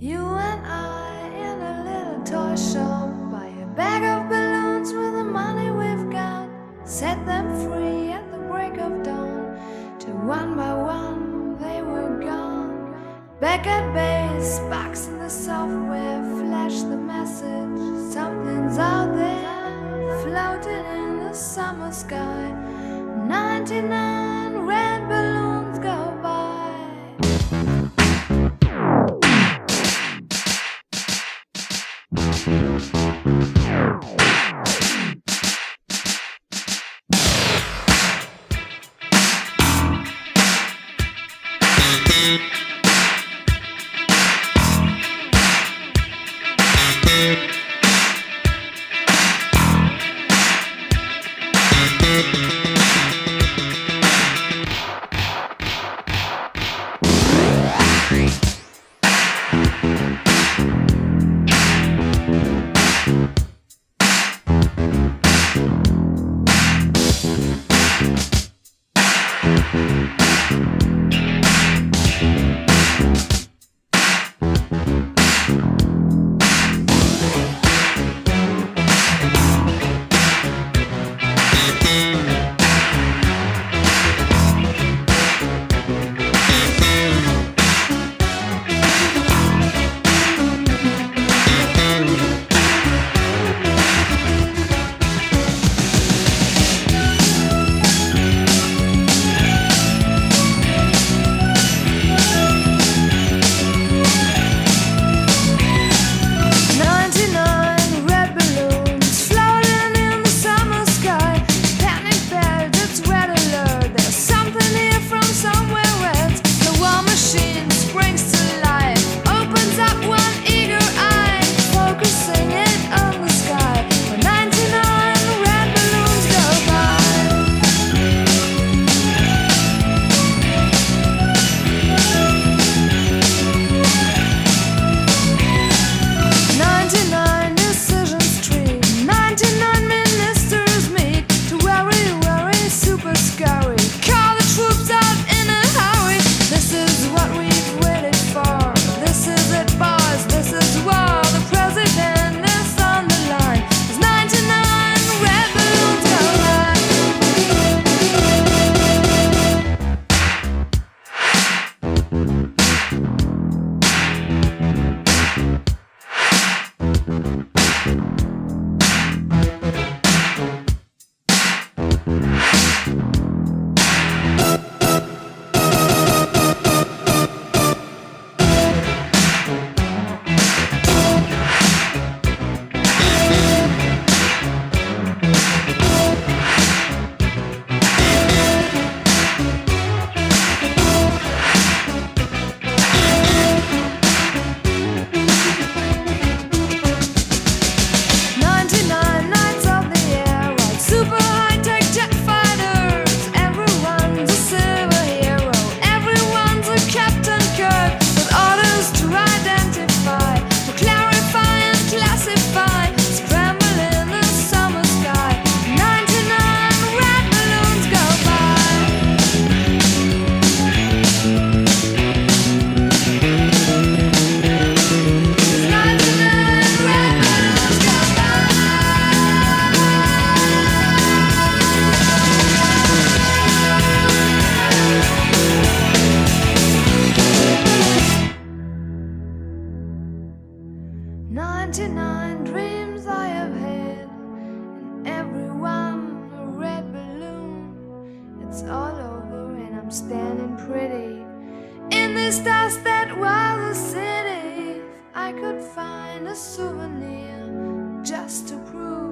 You and I in a little toy shop. Buy a bag of balloons with the money we've got. Set them free at the break of dawn. Till one by one they were gone. Back at base, box in the software. promised us that while the city, I could find a souvenir just to prove.